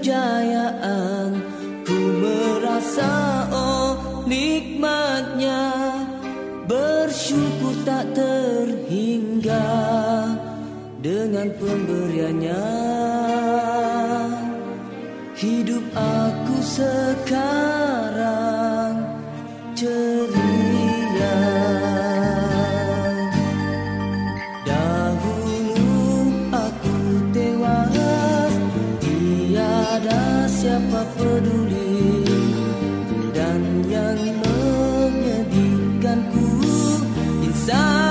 kejayaan Ku merasa oh nikmatnya. Bersyukur tak terhingga dengan pemberiannya. Hidup aku sekarang ceria ada siapa peduli dan yang menyedihkanku insan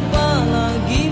apalagi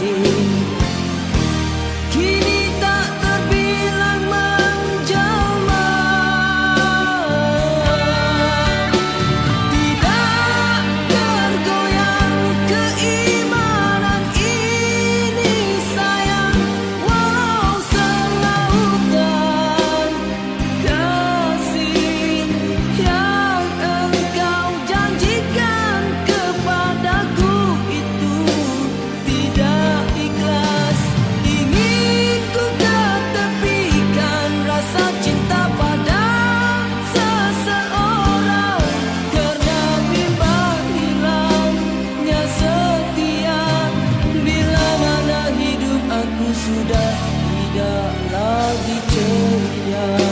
see. Yeah.